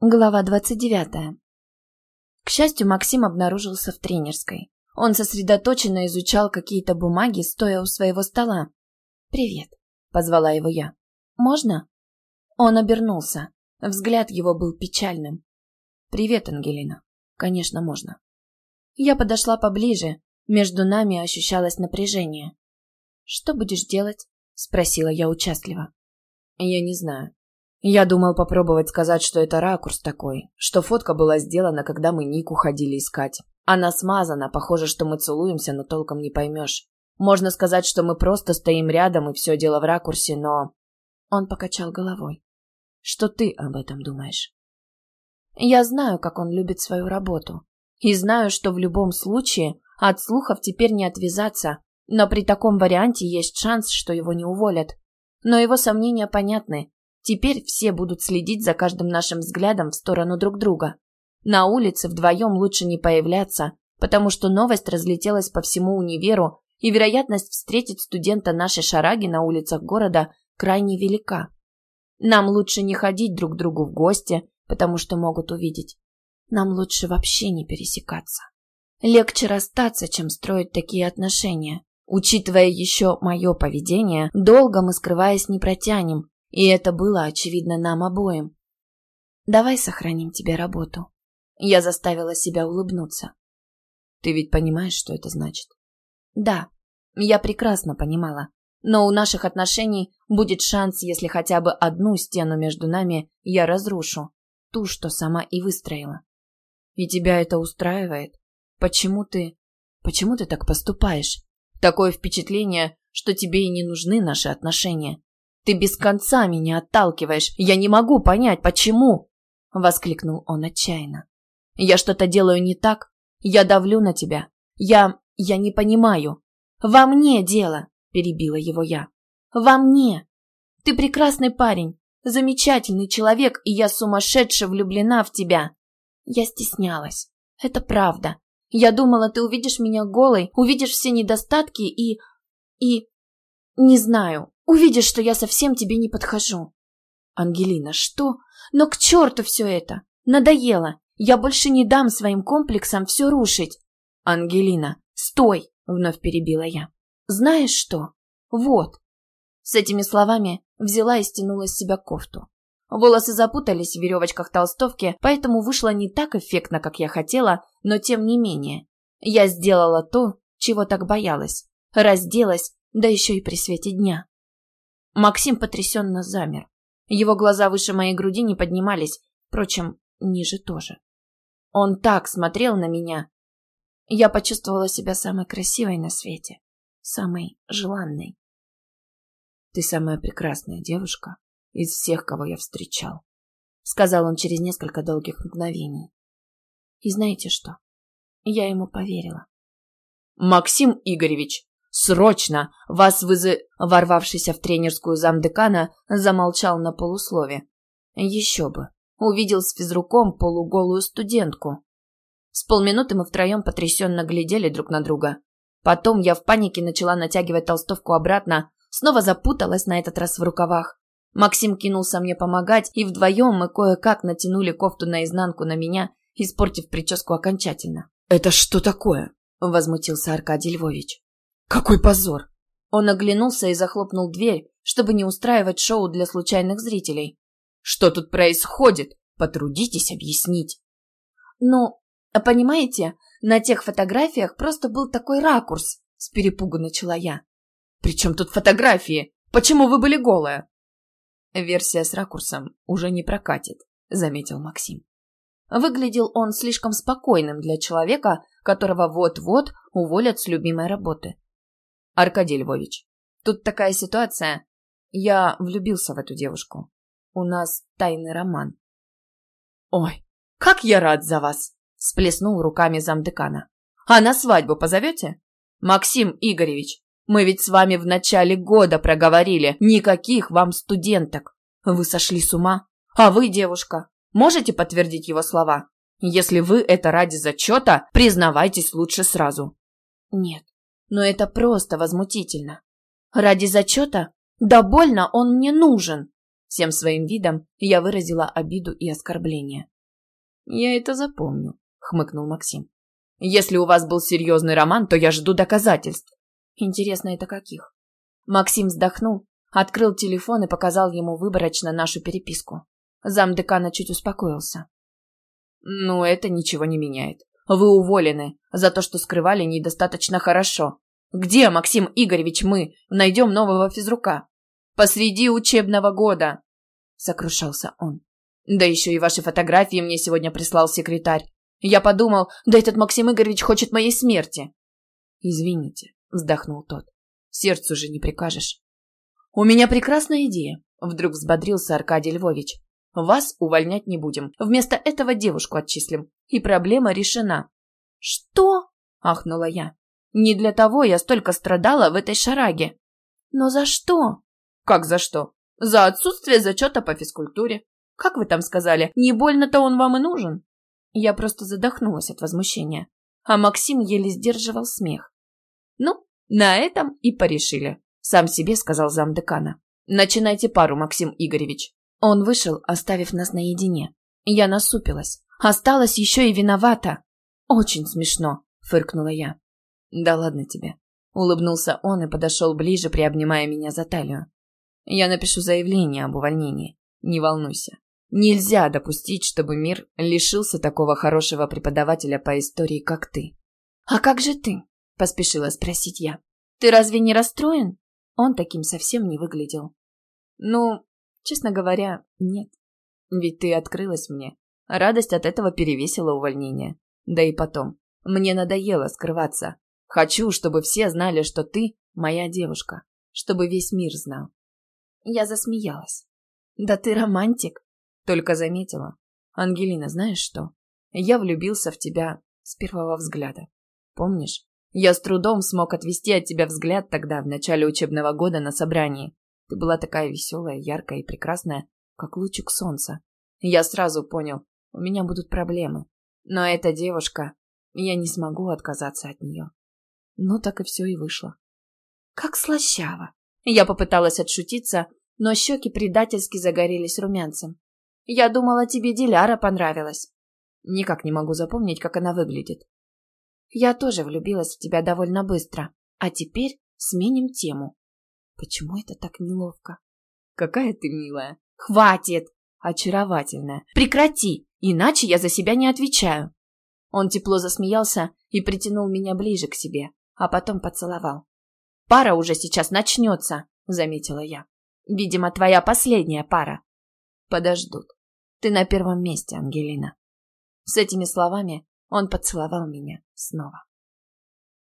Глава 29. К счастью, Максим обнаружился в тренерской. Он сосредоточенно изучал какие-то бумаги, стоя у своего стола. «Привет», — позвала его я. «Можно?» Он обернулся. Взгляд его был печальным. «Привет, Ангелина. Конечно, можно». Я подошла поближе. Между нами ощущалось напряжение. «Что будешь делать?» — спросила я участливо. «Я не знаю. Я думал попробовать сказать, что это ракурс такой, что фотка была сделана, когда мы Нику ходили искать. Она смазана, похоже, что мы целуемся, но толком не поймешь. Можно сказать, что мы просто стоим рядом и все дело в ракурсе, но...» Он покачал головой. «Что ты об этом думаешь?» «Я знаю, как он любит свою работу. И знаю, что в любом случае от слухов теперь не отвязаться, но при таком варианте есть шанс, что его не уволят. Но его сомнения понятны. Теперь все будут следить за каждым нашим взглядом в сторону друг друга. На улице вдвоем лучше не появляться, потому что новость разлетелась по всему универу, и вероятность встретить студента нашей шараги на улицах города крайне велика. Нам лучше не ходить друг к другу в гости, потому что могут увидеть. Нам лучше вообще не пересекаться. Легче расстаться, чем строить такие отношения. Учитывая еще мое поведение, долго мы, скрываясь, не протянем, и это было очевидно нам обоим. «Давай сохраним тебе работу». Я заставила себя улыбнуться. «Ты ведь понимаешь, что это значит?» «Да, я прекрасно понимала. Но у наших отношений будет шанс, если хотя бы одну стену между нами я разрушу, ту, что сама и выстроила. И тебя это устраивает? Почему ты... Почему ты так поступаешь? Такое впечатление, что тебе и не нужны наши отношения. Ты без конца меня отталкиваешь. Я не могу понять, почему!» Воскликнул он отчаянно. «Я что-то делаю не так? Я давлю на тебя? Я... я не понимаю. Во мне дело!» Перебила его я. «Во мне! Ты прекрасный парень, замечательный человек, и я сумасшедше влюблена в тебя!» Я стеснялась. Это правда. Я думала, ты увидишь меня голой, увидишь все недостатки и... и... не знаю, Увидишь, что я совсем тебе не подхожу. Ангелина, что? Но к черту все это! Надоело! Я больше не дам своим комплексам все рушить. Ангелина, стой! Вновь перебила я. Знаешь что? Вот. С этими словами взяла и стянула с себя кофту. Волосы запутались в веревочках толстовки, поэтому вышло не так эффектно, как я хотела, но тем не менее. Я сделала то, чего так боялась. Разделась, да еще и при свете дня. Максим потрясенно замер. Его глаза выше моей груди не поднимались, впрочем, ниже тоже. Он так смотрел на меня. Я почувствовала себя самой красивой на свете, самой желанной. «Ты самая прекрасная девушка из всех, кого я встречал», сказал он через несколько долгих мгновений. И знаете что? Я ему поверила. «Максим Игоревич, «Срочно! Вас вызы...» Ворвавшийся в тренерскую замдекана замолчал на полуслове. «Еще бы! Увидел с физруком полуголую студентку». С полминуты мы втроем потрясенно глядели друг на друга. Потом я в панике начала натягивать толстовку обратно, снова запуталась на этот раз в рукавах. Максим кинулся мне помогать, и вдвоем мы кое-как натянули кофту наизнанку на меня, испортив прическу окончательно. «Это что такое?» – возмутился Аркадий Львович. Какой позор! Он оглянулся и захлопнул дверь, чтобы не устраивать шоу для случайных зрителей. Что тут происходит? Потрудитесь объяснить. Ну, понимаете, на тех фотографиях просто был такой ракурс, с перепугу начала я. При чем тут фотографии? Почему вы были голая? Версия с ракурсом уже не прокатит, заметил Максим. Выглядел он слишком спокойным для человека, которого вот-вот уволят с любимой работы. Аркадий Львович, тут такая ситуация. Я влюбился в эту девушку. У нас тайный роман. Ой, как я рад за вас! Сплеснул руками замдекана. А на свадьбу позовете? Максим Игоревич, мы ведь с вами в начале года проговорили. Никаких вам студенток. Вы сошли с ума? А вы, девушка, можете подтвердить его слова? Если вы это ради зачета, признавайтесь лучше сразу. Нет, но это просто возмутительно. Ради зачета? Да больно он мне нужен. Всем своим видом я выразила обиду и оскорбление. «Я это запомню», — хмыкнул Максим. «Если у вас был серьезный роман, то я жду доказательств». «Интересно, это каких?» Максим вздохнул, открыл телефон и показал ему выборочно нашу переписку. Зам декана чуть успокоился. «Ну, это ничего не меняет. Вы уволены за то, что скрывали недостаточно хорошо. Где, Максим Игоревич, мы найдем нового физрука? Посреди учебного года!» Сокрушался он. «Да еще и ваши фотографии мне сегодня прислал секретарь. Я подумал, да этот Максим Игоревич хочет моей смерти». «Извините», — вздохнул тот. «Сердцу же не прикажешь». «У меня прекрасная идея», — вдруг взбодрился Аркадий Львович. Вас увольнять не будем. Вместо этого девушку отчислим. И проблема решена. Что? Ахнула я. Не для того я столько страдала в этой шараге. Но за что? Как за что? За отсутствие зачета по физкультуре. Как вы там сказали, не больно-то он вам и нужен? Я просто задохнулась от возмущения. А Максим еле сдерживал смех. Ну, на этом и порешили. Сам себе сказал замдекана. Начинайте пару, Максим Игоревич. Он вышел, оставив нас наедине. Я насупилась. Осталась еще и виновата. Очень смешно, фыркнула я. Да ладно тебе. Улыбнулся он и подошел ближе, приобнимая меня за талию. Я напишу заявление об увольнении. Не волнуйся. Нельзя допустить, чтобы мир лишился такого хорошего преподавателя по истории, как ты. А как же ты? Поспешила спросить я. Ты разве не расстроен? Он таким совсем не выглядел. Ну, Честно говоря, нет. Ведь ты открылась мне. Радость от этого перевесила увольнение. Да и потом, мне надоело скрываться. Хочу, чтобы все знали, что ты моя девушка. Чтобы весь мир знал. Я засмеялась. Да ты романтик. Только заметила. Ангелина, знаешь что? Я влюбился в тебя с первого взгляда. Помнишь? Я с трудом смог отвести от тебя взгляд тогда, в начале учебного года на собрании. Ты была такая веселая, яркая и прекрасная, как лучик солнца. Я сразу понял, у меня будут проблемы. Но эта девушка, я не смогу отказаться от нее. Ну, так и все и вышло. Как слащаво. Я попыталась отшутиться, но щеки предательски загорелись румянцем. Я думала, тебе Диляра понравилась. Никак не могу запомнить, как она выглядит. Я тоже влюбилась в тебя довольно быстро. А теперь сменим тему. Почему это так неловко? Какая ты милая. Хватит! Очаровательная. Прекрати, иначе я за себя не отвечаю. Он тепло засмеялся и притянул меня ближе к себе, а потом поцеловал. Пара уже сейчас начнется, заметила я. Видимо, твоя последняя пара. Подождут. Ты на первом месте, Ангелина. С этими словами он поцеловал меня снова.